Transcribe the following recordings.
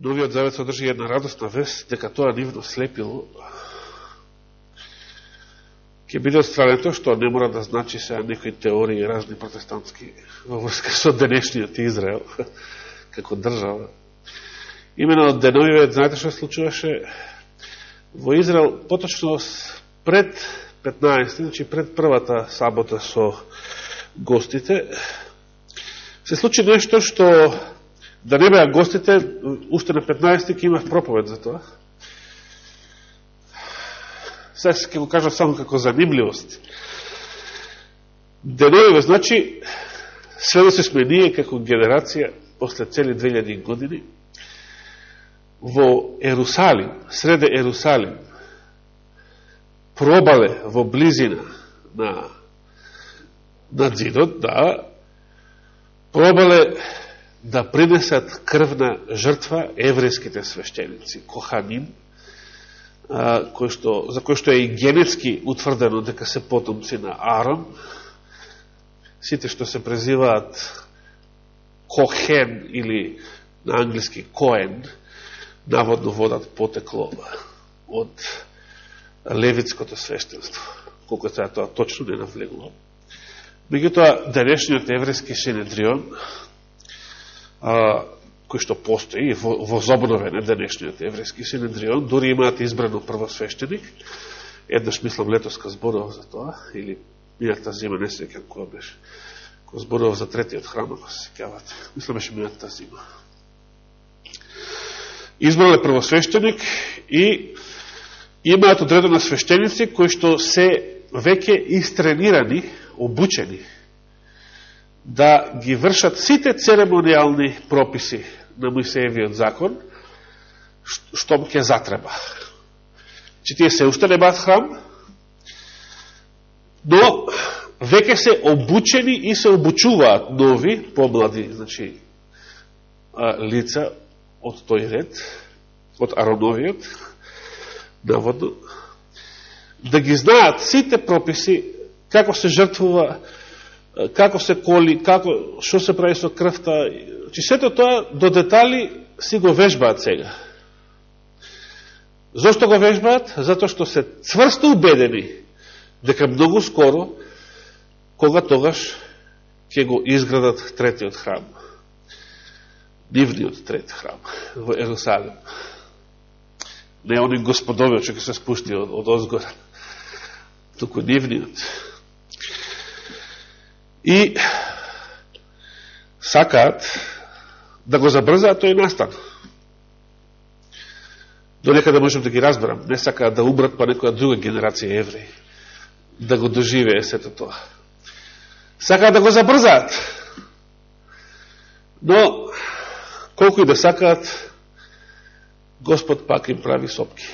Новиот завет содржи една радостна вест, дека тоа нивно слепило ќе биде отстрането, што не мора да значи се некои теории разни протестантски во врска со денешниот Израел, како држава. Имено од деновиве, знаете што случуваше? Во Израел, поточно пред 15, значи пред првата сабота со гостите, се случи нешто што да не беа гостите, уште на 15 ки имав проповед за тоа. Сега ќе го кажа само како занимливост. Деновиве, значи, сведоци да сме ние како генерација после цели 2000 години во Ерусалим, среде Ерусалим, пробале во близина на, на дзидот, да, пробале да принесат крвна жртва еврејските свещеници, Коханим, кој што, за кој што е и генетски утврдено дека се потомци на Арон, сите што се презиваат Кохен или на англиски Коен, наводно водат потекло од левитското свештенство. Колко е тоа точно не навлегло. Меѓутоа, денешниот еврејски синедрион, а, кој што постои во, возобновен е денешниот еврејски синедрион, дури имаат избрано првосвещеник, еднаш мислам летоска зборува за тоа, или мијата зима, не се кај која беше, кој зборува за третиот храм, ако се кавате. Мислам беше мијата зима. Избрале првосвещеник и имаат одредена свещеници кои што се веќе истренирани, обучени, да ги вршат сите церемонијални прописи на Моисеевиот закон, штом ќе затреба. Че тие се уште не баат храм, но веќе се обучени и се обучуваат нови, помлади, значи, лица од тој ред, од Ароновиот, наводно, да ги знаат сите прописи, како се жртвува, како се коли, како, што се прави со крвта, че сето тоа до детали си го вежбаат сега. Зошто го вежбаат? Зато што се цврсто убедени дека многу скоро, кога тогаш ќе го изградат третиот храм. Нивниот трети храм во Ерусалим не они господовиот што ќе се спушти од, од озгора, туку нивниот. И сакаат да го забрзаат тој настан. До некада можам да ги разберам. Не сакаат да убрат па некоја друга генерација евреи да го доживее сето тоа. Сакаат да го забрзаат. Но, колку и да сакаат, Господ пак им прави сопки.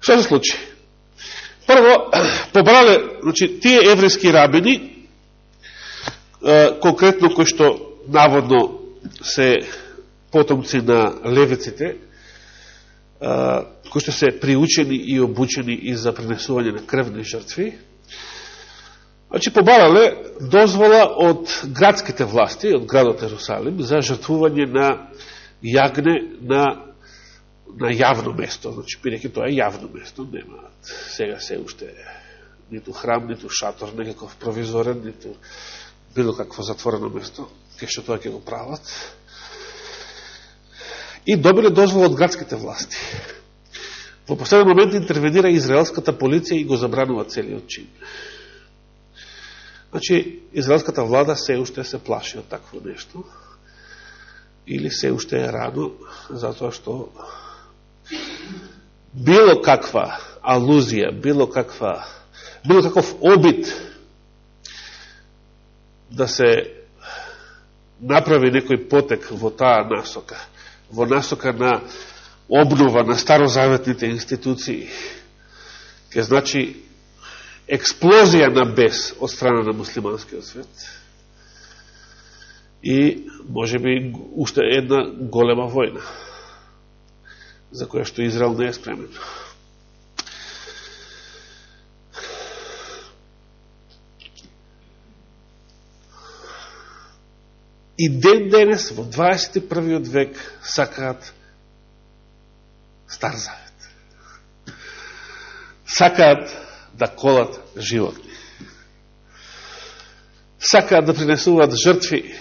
Што се случи? Прво, побрале, значи, тие еврејски рабини, конкретно кои што наводно се потомци на левиците, кои што се приучени и обучени и за принесување на крвни жртви, Значи, побарале дозвола од градските власти, од градот Ерусалим, за жртвување на јагне на, на јавно место. Значи, пиреќи тоа е јавно место, нема сега се уште ниту храм, ниту шатор, некаков провизорен, ниту било какво затворено место, ке што тоа ќе го прават. И добиле дозвола од градските власти. Во последен момент интервенира израелската полиција и го забранува целиот чин. Значи, израелската влада се уште се плаши од такво нешто. Или се уште е рано, затоа што било каква алузија, било каква, било каков обид да се направи некој потек во таа насока, во насока на обнова на старозаветните институции, ке значи експлозија на бес од страна на муслиманскиот свет и може би уште една голема војна за која што Израел не е спремен. и ден денес во 21. век сакаат Стар Завет. Сакаат да колат животни. Сакаат да принесуваат жртви.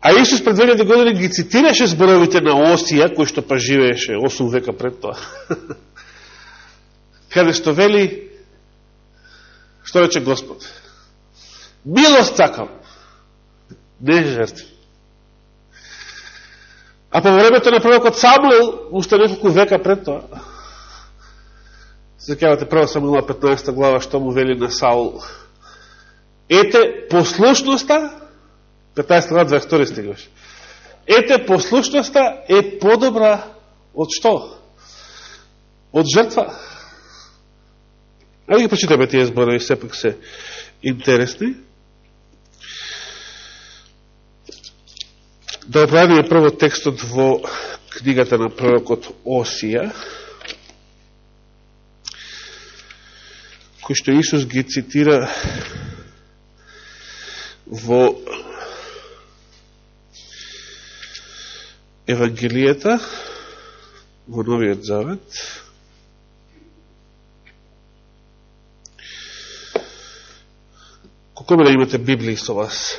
А Исус пред 2000 години ги цитираше зборовите на Осија, кој што па живееше 8 века пред тоа. Каде што вели, што рече Господ? Милост сакам, не жертви. А па по времето на пророкот Самуил, уште неколку века пред тоа, се кавате Самуила 15 глава, што му вели на Саул. Ете, послушноста, 15 глава, 22 стигаш. Ете, послушноста е подобра од што? Од жртва. Ајде ги прочитаме тие зборови, сепак се интересни. Да обравиме прво текстот во книгата на пророкот Осија, кој што Исус ги цитира во Евангелијата, во Новиот Завет, Колко да имате Библии со вас?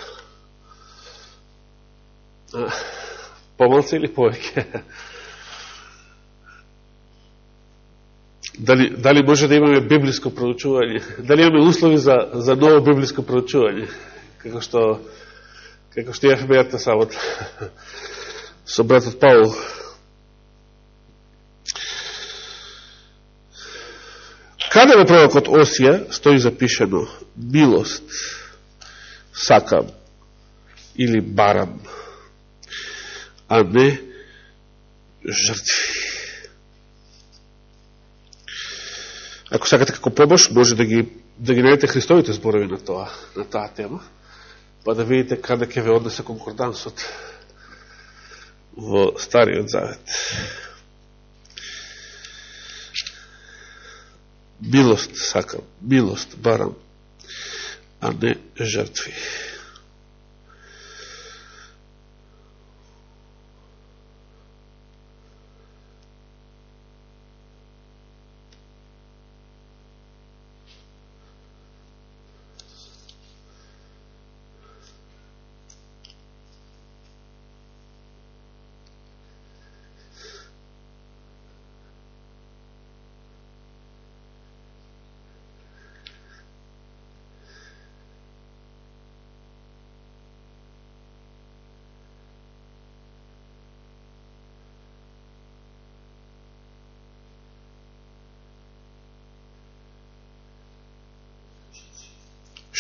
Помалце или повеќе? Дали, дали може да имаме библиско проучување? Дали имаме услови за, за ново библиско проучување? Како што, како што јахме јата сабота со братот Паул. Каде во пророкот Осија стои запишено милост, сакам или барам? а не жртви. Ако сакате како помош, може да ги, да ги најдете Христовите зборови на тоа, на таа тема, па да видите каде ќе ве однесе конкордансот во Стариот Завет. Милост сакам, милост барам, а не жртви.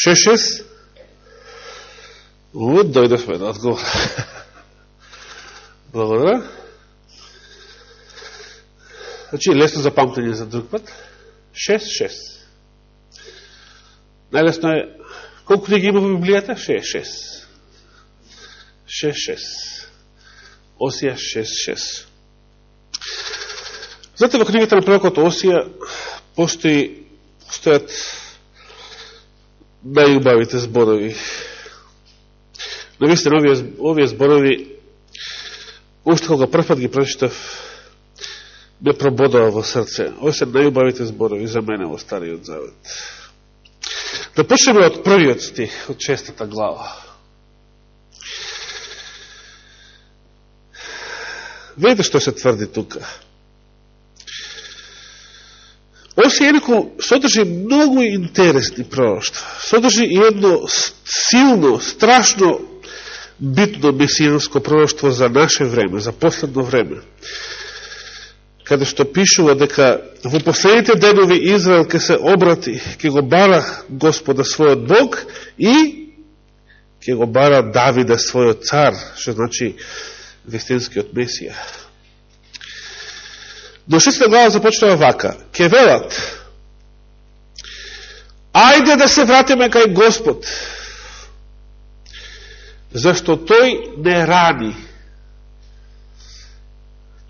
Шешес? Вот дојдовме на одговор. Благодаря. Значи, лесно за памтење за друг пат. 6-6. Најлесно е, колку книги има во Библијата? 6-6. 6-6. Осија 6-6. Знаете, во книгата на пророкот Осија постои, постојат најубавите зборови. Навистина, овие, овие зборови, уште кога првпат ги прочитав, ме прободува во срце. Овие се најубавите зборови за мене во Стариот Завет. Да почнеме од првиот стих, од честата глава. Видите што се тврди тука. Осија Ерико содржи многу интересни пророќства. Содржи и едно силно, страшно битно месијанско пророќство за наше време, за последно време. Каде што пишува дека во последните денови Израел ке се обрати, ке го бара Господа својот Бог и ке го бара Давида својот цар, што значи вестинскиот Месија. Но шестата глава започнува вака. Ке велат, ајде да се вратиме кај Господ, зашто тој не рани.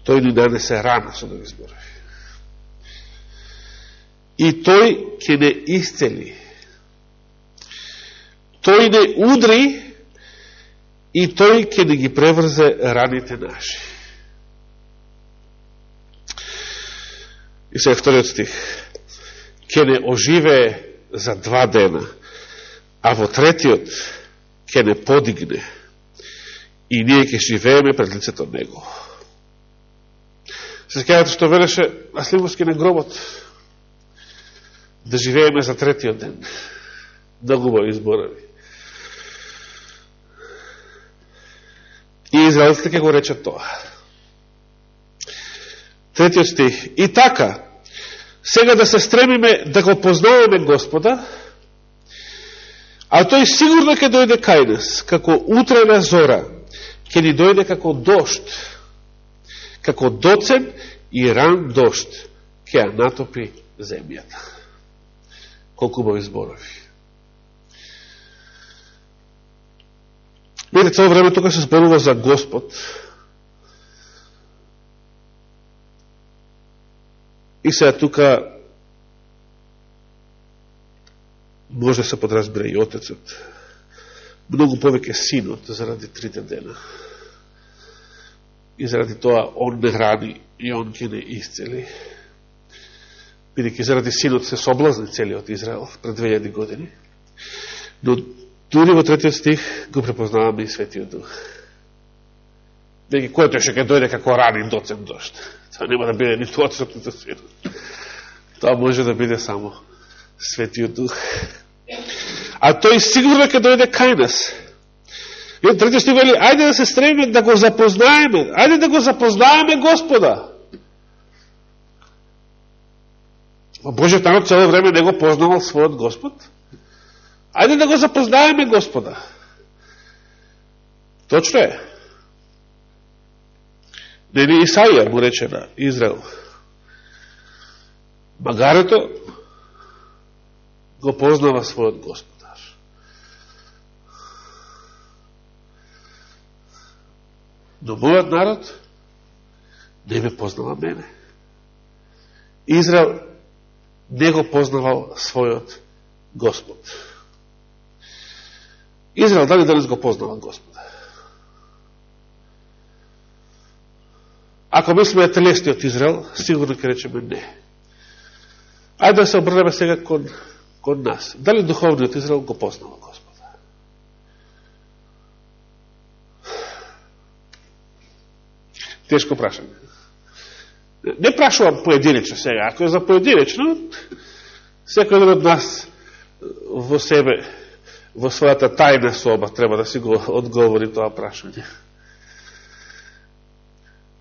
Тој ни нанесе рана, со да зборови. И тој ќе не исцели. Тој не удри, и тој ќе не ги преврзе раните наши. И се вториот стих. Ке не оживе за два дена, а во третиот ке не подигне и ние ќе живееме пред лицето Него. Се скажете што велеше Аслимовски на гробот да живееме за третиот ден. Да губави изборави. И израелците ќе го речат тоа. Третиот стих. И така, сега да се стремиме да го познаваме Господа, а тој сигурно ќе дојде кај нас, како утрена зора, ќе ни дојде како дошт, како доцен и ран дошт, ќе ја натопи земјата. Колку бови зборови. Видите, цело време тука се зборува за Господ, И сега тука може да се подразбира и отецот. Многу повеќе синот заради трите дена. И заради тоа он не храни и он ќе не исцели. Бидеќи заради синот се соблазни целиот Израел пред 2000 години. Но дури во третиот стих го препознаваме и Светиот Дух. Деги кој тој ќе дојде како ранин доцен дошт. Тоа нема да биде нито Отцот, нито Светот. Тоа може да биде само Светиот Дух. А тој сигурно ќе дојде кај нас. И трети што вели, ајде да се стремиме да го запознаеме, ајде да го запознаеме Господа. Во Божиот народ цело време не го познавал својот Господ. Ајде да го запознаеме Господа. Точно е. Нели Исаија му рече на Израел. Магарето го познава својот господар. Но мојот народ да не ме познава мене. Израел не го познавал својот Господ. Израел дали денес го познава Господ? Ако мислиме да телесниот Израел, сигурно ќе речеме не. Ајде да се обрнеме сега кон, кон нас. Дали духовниот Израел го познава Господа? Тешко прашање. Не прашувам поединечно сега. Ако е за поединечно, секој од нас во себе, во својата тајна соба, треба да си го одговори тоа прашање.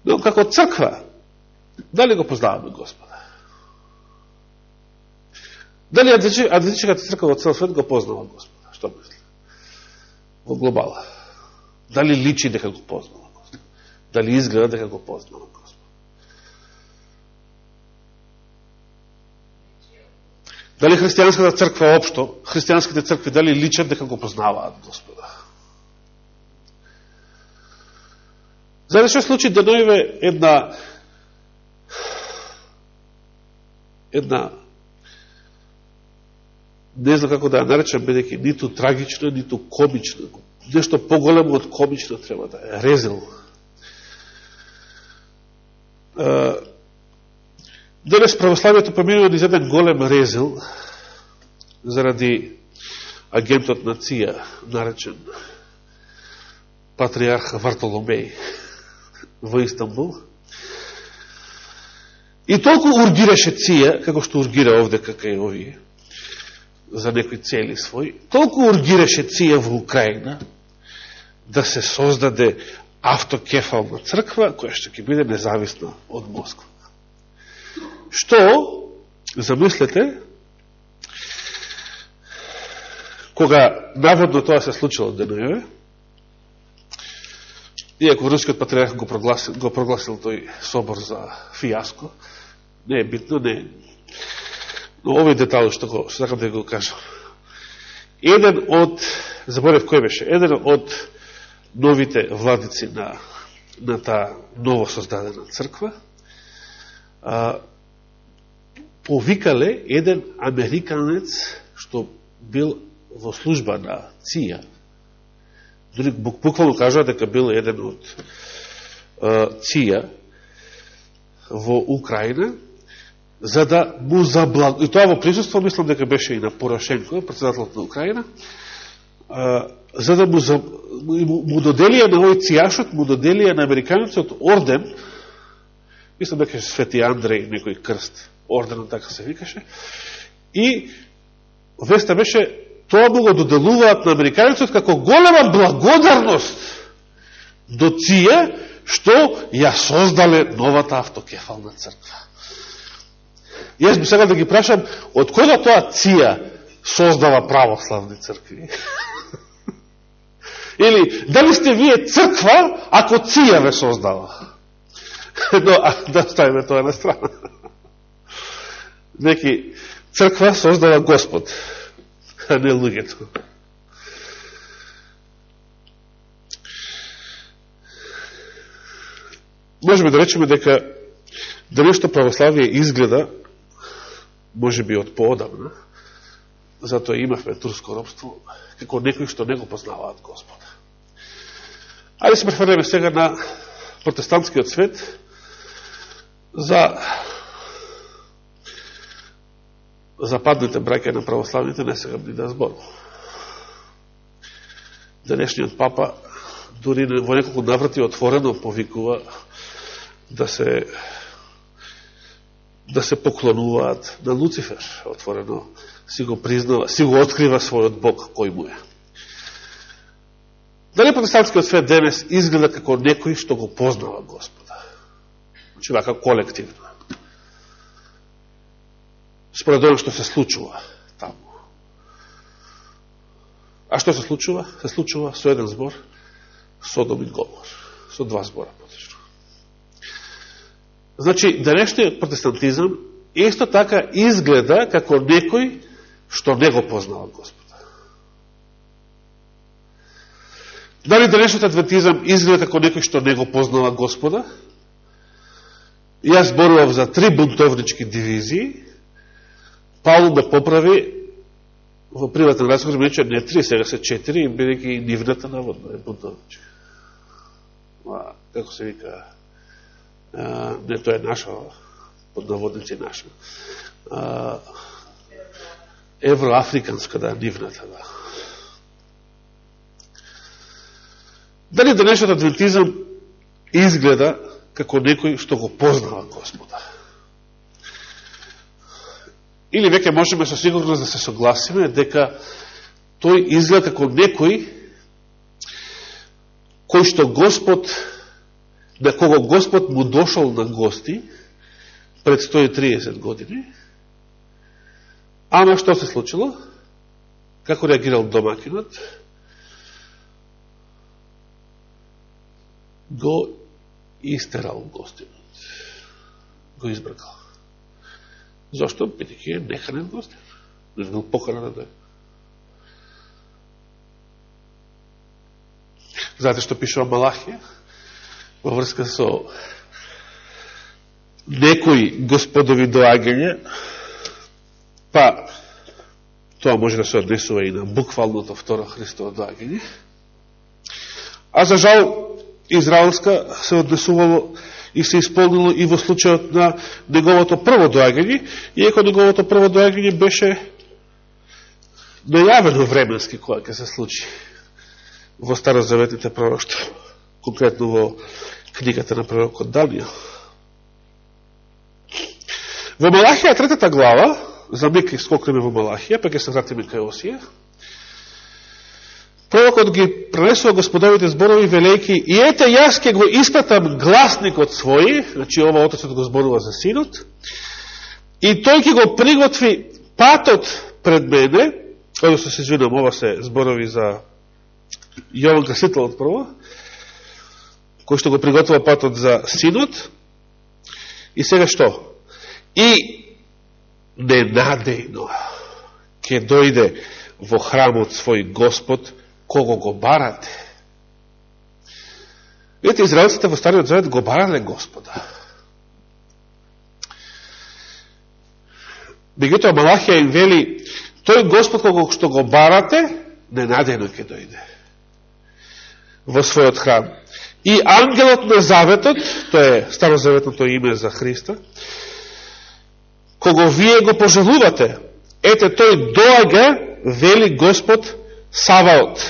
Но како црква, дали го познаваме Господа? Дали Адвентичката црква во цел свет го познава Господа? Што мисли? Во глобала. Дали личи дека го познава Господа? Дали изгледа дека го познава Господа? Дали христијанската црква општо, христијанските цркви, дали личат дека го познаваат Господа? Знаете што случи? Да дојде една една не знам како да ја наречам, бидеќи ниту трагично, ниту комично, нешто поголемо од комично треба да е, резил. Денес православието поминува низ еден голем резил заради агентот на ЦИА, наречен патриарх Вартоломеј во Истанбул. И толку ургираше ција, како што ургира овде кака и овие, за некои цели свој. толку ургираше ција во Украина, да се создаде автокефална црква, која што ќе биде независна од Москва. Што, замислете, кога наводно тоа се случило денојеве, Иако рускиот патриарх го прогласил, го прогласил тој собор за фиаско, не е битно, не Но овој детал што го сакам да го кажам. Еден од, заборев кој беше, еден од новите владици на, на таа ново создадена црква, а, повикале еден американец што бил во служба на ЦИА, Дори буквално кажува дека бил еден од ција во Украина, за да му заблаг... И тоа во присутство, мислам дека беше и на Порошенко, председателот на Украина, за да му, за... му доделија на овој цијашот, му доделија на американецот орден, мислам дека Свети Андреј, некој крст, орденот така се викаше, и веста беше, тоа му го доделуваат на американецот како голема благодарност до ција, што ја создале новата автокефална црква. Јас би сега да ги прашам, од кога тоа ција создава православни цркви? Или, дали сте вие црква, ако ција ве создава? Но, а, да ставиме тоа на страна. Неки црква создава Господ, а не луѓето. Можеме да речеме дека денешто православие изгледа може би од поодамна, затоа имавме турско робство, како некои што не го познаваат Господа. Ајде се префрлеме сега на протестантскиот свет за западните браке на православните не сега би да збор. Денешниот папа дури во неколку наврати отворено повикува да се да се поклонуваат на Луцифер, отворено си го признава, си го открива својот Бог кој му е. Дали протестантскиот свет денес изгледа како некој што го познава Господа? Значи, вака колективно. Според оно што се случува таму. А што се случува? Се случува со еден збор, со и говор, Со два збора, поточно. Значи, денешниот протестантизам исто така изгледа како некој што не го познава Господа. Дали денешниот адвентизам изгледа како некој што не го познава Господа? Јас зборував за три бунтовнички дивизии. Павло ме поправи во приватен разговор, рече не три, сега се четири, бидеќи и нивната наводна е бунтовничка. Како се вика, не тоа е наша, под наводници наша, евроафриканска, да, нивната, да. Дали денешниот адвентизам изгледа како некој што го познава Господа? Или веќе можеме со сигурност да се согласиме дека тој изгледа како некој кој што Господ на кого Господ му дошол на гости пред 130 години, ама што се случило? Како реагирал домакинот? Го истерал гостинот. Го избркал. Зошто? Бидеќи е неханен гостев. Не бил покаран да Знаете што пишува Малахија? во врска со некои господови доагање, па тоа може да се однесува и на буквалното второ Христово доагање. А за жал, Израелска се однесувало и се исполнило и во случајот на неговото прво доагање, иако неговото прво доагање беше најавено временски која ќе се случи во старозаветните пророќа, конкретно во книгата на пророкот Данијал. Во Малахија, третата глава, за миг скокнеме во Малахија, па ќе се вратиме кај Осија, пророкот ги пренесува господовите зборови велејки и ете јас ке го испратам гласникот свој, значи ова отецот го зборува за синот, и тој ќе го приготви патот пред мене, односно се извинам, ова се зборови за Јован Красителот прво, кој што го приготвува патот за синот. И сега што? И ненадејно ќе дојде во храмот свој Господ, кого го барате. Видите, израелците во Стариот Завет го барале Господа. Меѓутоа Малахија им вели, тој Господ кого што го барате, ненадејно ќе дојде. во својот храм. И ангелот на заветот, тоа е старозаветното име за Христа, кого вие го пожелувате, ете тој доаѓа, вели Господ Саваот.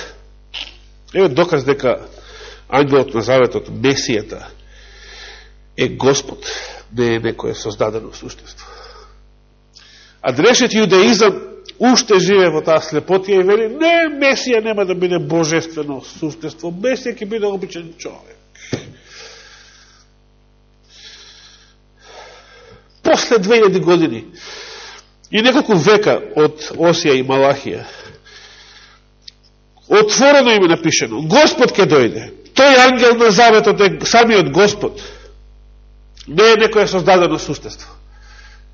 Еве доказ дека ангелот на заветот, Месијата, е Господ, не е некоје создадено суштество. А дрешет јудеизам уште живе во таа слепотија и вели, не, Месија нема да биде божествено суштество, Месија ќе биде обичен човек. После 2000 години и неколку века од Осија и Малахија, отворено им е напишено, Господ ќе дојде. Тој ангел на заветот е самиот Господ. Не е некоја создадено суштество.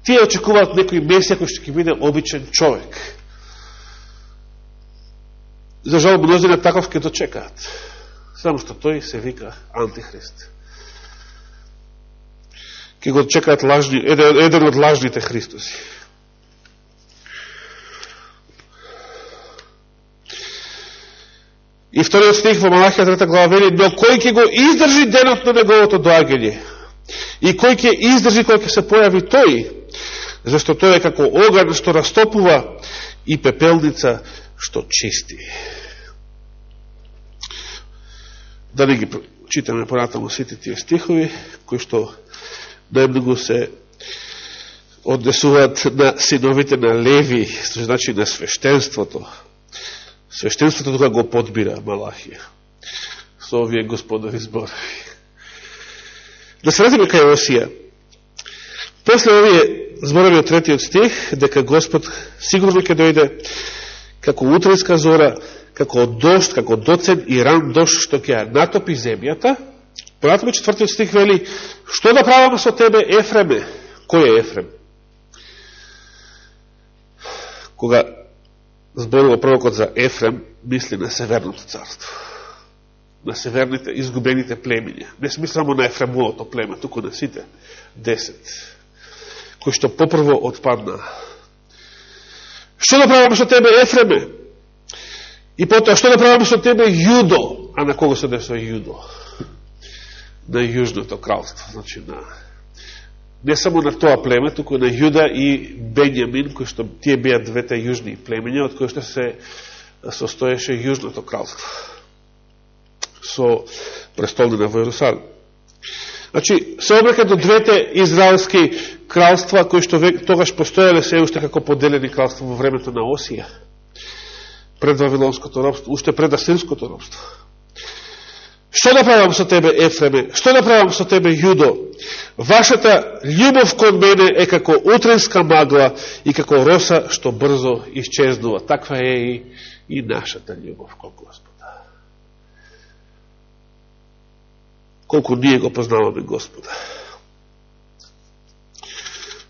Тие очекуваат некој месија кој ќе биде обичен човек. За жал, мнозина таков ќе дочекаат. Само што тој се вика Антихрист. Ке го чекаат лажни, еден, еден од лажните Христоси. И вториот стих во Малахија 3 глава вели, но кој ќе го издржи денот на неговото доаѓање? И кој ќе издржи кој ќе се појави тој? Зашто тој е како оган што растопува и пепелница што чисти. Да не ги читаме понатаму сите тие стихови, кои што најмногу се однесуваат на синовите на Леви, што значи на свештенството, Свештенството тука го подбира Малахија со овие господови зборови. Да се разиме кај Осија. После овие зборови од третиот стих, дека Господ сигурно ќе дојде како утринска зора, како дошт, како доцен и ран дошт, што ќе натопи земјата, понатаму четвртиот стих вели, што да правам со тебе, Ефреме? Кој е Ефрем? Кога зборува пророкот за Ефрем, мисли на Северното царство. На северните, изгубените племиња. Не се само на Ефремовото племе, туку на сите десет, кои што попрво отпадна. Што да правам со тебе, Ефреме? И потоа, што да правам со тебе, Јудо? А на кого се десува Јудо? На Јужното кралство, значи на не само на тоа племе, туку на Јуда и Бенјамин, кои што тие беа двете јужни племења, од кои што се состоеше Јужното кралство со престолнина во Иерусалим. Значи, се обрека до двете израелски кралства, кои што тогаш постоеле се уште како поделени кралства во времето на Осија, пред Вавилонското робство, уште пред Асирското робство. Што да правам со тебе, Ефреме? Што да правам со тебе, Јудо? Вашата љубов кон мене е како утренска магла и како роса што брзо исчезнува. Таква е и, и нашата љубов кон Господа. Колку ние го познаваме Господа.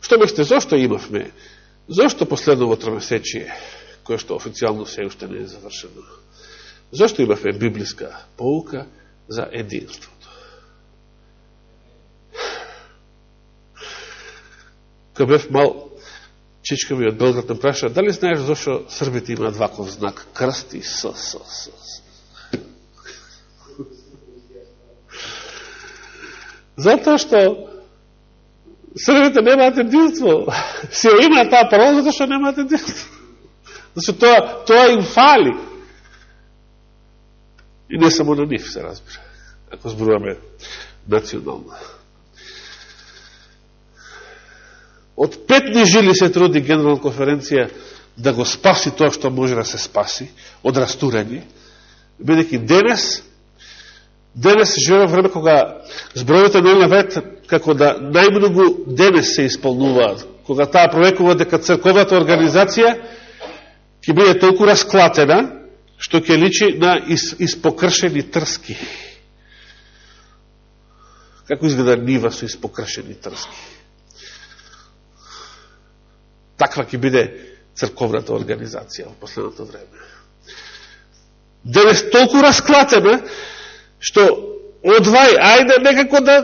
Што мислите, зошто имавме? Зошто последново тромесечие, кое што официјално се уште не е завршено? Зошто имавме библиска поука? За единството. Кога бев мал, чичка ми од Белград ме праша, дали знаеш зашо србите имаат ваков знак? Крст и с, с, с. Затоа што србите немаат единство. Се има таа парола, затоа што немаат единство. Зашто тоа, тоа им фали. И не само на нив, се разбира, ако зборуваме национално. Од пет нижили се труди Генерална конференција да го спаси тоа што може да се спаси од растурање, бидеќи денес денес живеме време кога збројите на навет како да најмногу денес се исполнуваат, кога таа провекува дека црковната организација ќе биде толку расклатена што ќе личи на из, испокршени трски. Како изгледа нива со испокршени трски? Таква ќе биде црковната организација во последното време. Денес толку расклатена, што одвај, ајде некако да,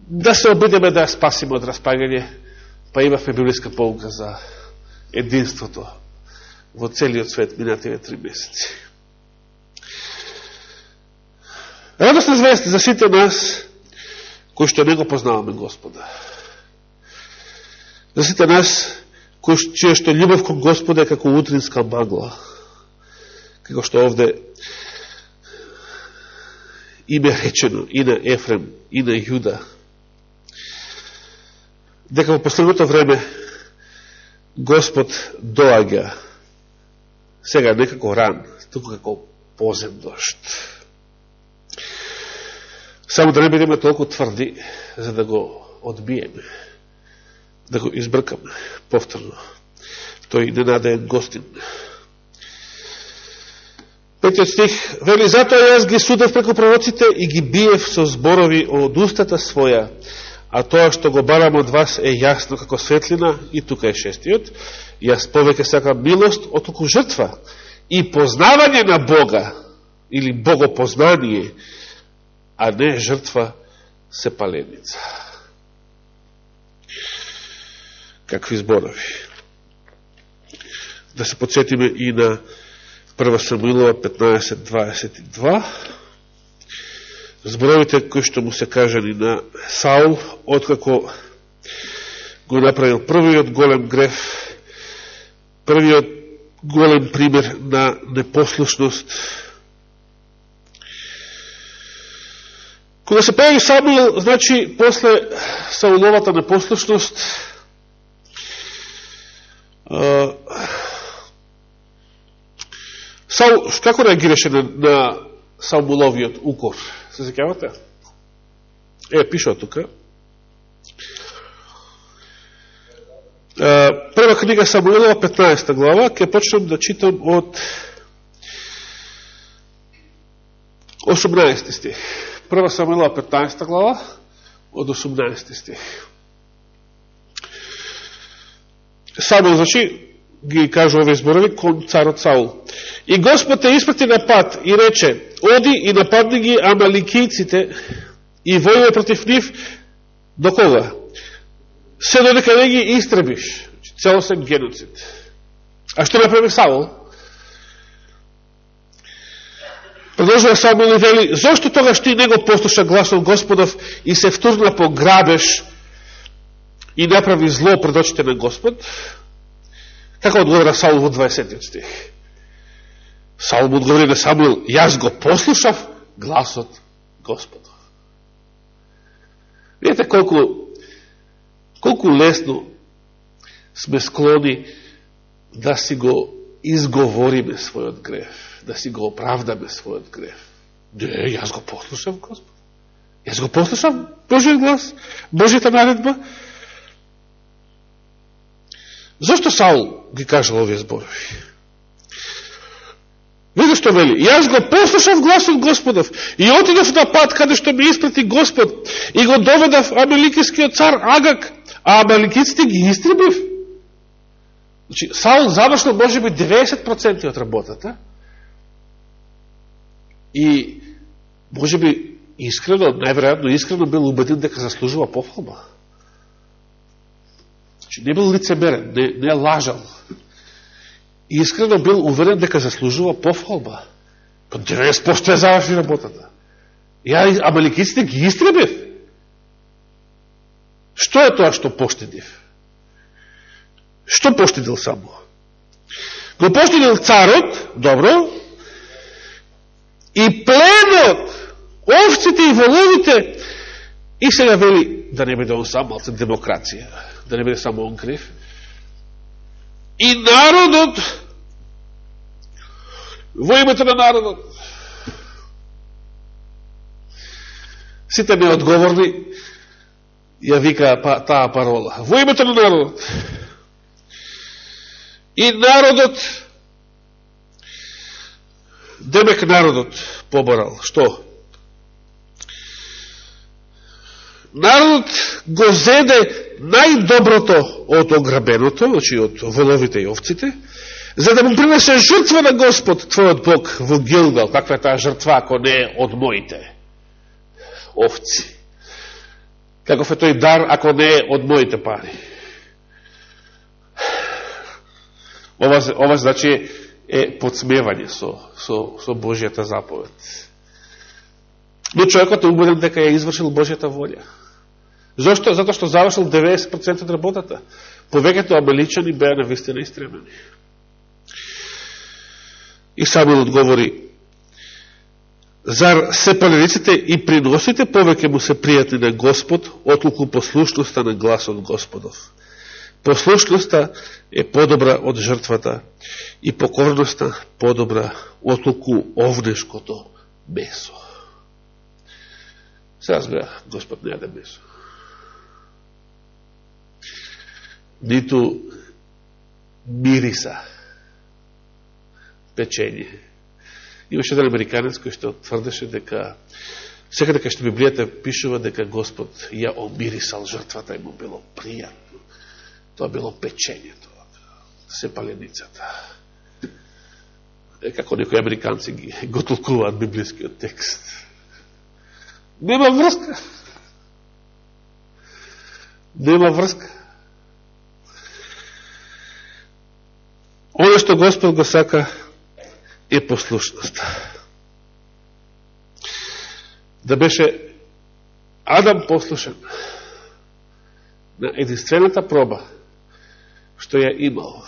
да се обидеме да ја спасиме од распагање, па имавме библиска полука за единството во целиот свет минативе три месеци. Радостна звест за сите нас, кои што не го познаваме Господа. За сите нас, кои чија што љубов кон Господа е како утринска магла. Како што овде име речено и на Ефрем, и на Јуда. Дека во последното време Господ доаѓа сега некако ран, туку како позем дошт. Само да не бидеме толку тврди, за да го одбиеме, да го избркаме повторно. Тој ненадеен гостин. Петиот стих вели, затоа јас ги судев преку пророците и ги биев со зборови од устата своја, а тоа што го барам од вас е јасно како светлина, и тука е шестиот, јас повеќе сакам милост отколку жртва и познавање на Бога, или богопознание, а не жртва се паленица. Какви зборови? Да се подсетиме и на 1 Самуилова 15.22 зборовите кои што му се кажани на Саул, откако го направил првиот голем греф, првиот голем пример на непослушност. Кога се појави Самуил, значи, после Сауловата непослушност, Саул, како реагираше на, на Самуловиот укор? Се секавате? Е, пишува тука. Прва книга Самуилова, 15 глава, ќе почнем да читам од 18 стих. Прва Самуилова, 15 глава, од 18 стих. Самуил, значи, ги кажу овие зборови кон царот Саул. И Господ те испрати на пат и рече, оди и нападни ги амаликийците и војува против нив до кога? Се додека не ги истребиш. Значи, Целосен геноцид. А што направи Саул? Продолжува Самуил и вели, зошто тогаш ти не го послуша гласот Господов и се втурна по грабеш и направи зло пред очите на Господ? Како одговора Саул во 20 стих? Саул му одговори на Самуил, јас го послушав гласот Господов. Видете колку, колку лесно сме склони да си го изговориме својот греф, да си го оправдаме својот греф. Не, јас го послушав Господ. Јас го послушав Божиот глас, Божијата наредба. Зошто Саул ги кажал овие зборови? Види што вели, јас го послушав гласот Господов и отидов на пат каде што ми испрати Господ и го доведав Амеликискиот цар Агак, а Амеликиците ги истребив. Значи, Саул завршил може би 90% од работата и може би искрено, најверојатно искрено бил убеден дека заслужува пофалба. Значи, не бил лицемерен, не, не лажал искрено бил уверен дека заслужува пофалба. По 90% е заврши работата. Ја амаликиците ги истребив. Што е тоа што поштедив? Што поштедил само? Го поштедил царот, добро, и пленот, овците и воловите, и сега вели, да не биде он сам, малце демокрација, да не биде само он крив, и народот во името на народот сите неодговорни ја вика па, таа парола. Во името на народот. И народот демек народот поборал. Што? Народот го зеде најдоброто од ограбеното, значи од воловите и овците, за да му принесе жртва на Господ, твојот Бог, во Гилгал. Каква е таа жртва, ако не е од моите овци? Каков е тој дар, ако не е од моите пари? Ова, ова значи е подсмевање со, со, со Божијата заповед. Но човекот е убеден дека ја извршил Божјата волја. Зошто? Затоа што завршил 90% од работата. Повеќето амаличани беа на вистина истремени. И Самил одговори, Зар се палениците и приносите повеќе му се пријатни на Господ, отколку послушноста на гласот Господов? Послушноста е подобра од жртвата и покорноста подобра отколку овнешкото месо. Се разбира, Господ не јаде месо. Ниту мириса печење. Имаше еден американец кој што тврдеше дека секаде дека што Библијата пишува дека Господ ја омирисал жртвата и му било пријатно. Тоа било печењето, сепаленицата. Е, како некои американци ги го толкуваат библискиот текст. Нема врска. Нема врска. Оно што Господ го сака е послушноста. Да беше Адам послушен на единствената проба што ја имал.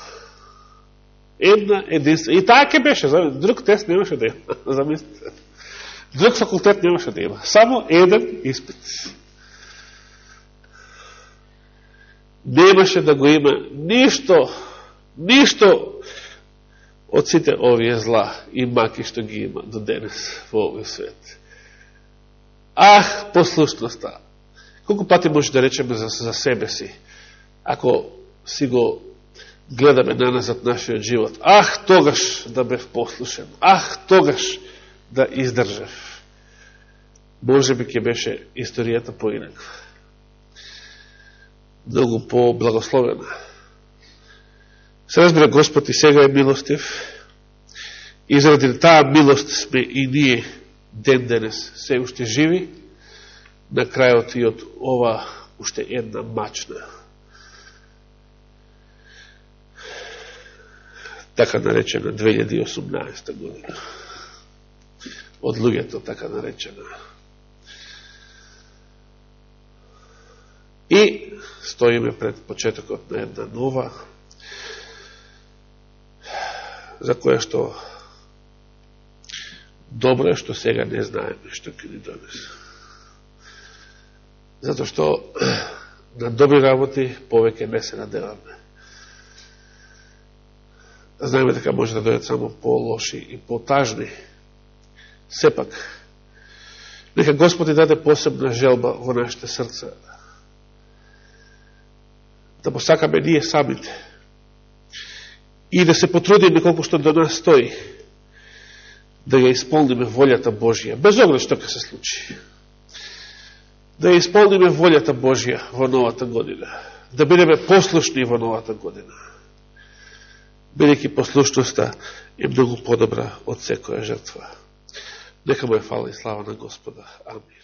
Една единствена. И таа ке беше, друг тест немаше да има, замислите. Друг факултет немаше да има. Само еден испит. Немаше да го има ништо, ништо од сите овие зла и маки што ги има до денес во овој свет. Ах, послушноста! Колку пати може да речеме за, за себе си, ако си го гледаме наназад нашиот живот. Ах, тогаш да бев послушен. Ах, тогаш да издржав. Може би ќе беше историјата поинаква. Многу по-благословена. Се разбира, Господ и сега е милостив. И заради таа милост сме и ние ден денес се уште живи, на крајот и од ова уште една мачна така наречена 2018 година. Од луѓето така наречена. И стоиме пред почетокот на една нова за која што добро е што сега не знаеме што ќе ни донесе. Зато што на добри работи повеќе не се надеваме. Знаеме дека може да дојдат само по-лоши и по-тажни. Сепак, нека Господ и даде посебна желба во нашите срца. Да посакаме ние самите и да се потрудиме колко што до нас стои, да ја исполниме волјата Божија, без оглед што ќе се случи. Да ја исполниме волјата Божија во новата година, да бидеме послушни во новата година. Бидејќи послушноста е многу подобра од секоја жртва. Нека му е фала и слава на Господа. Амин.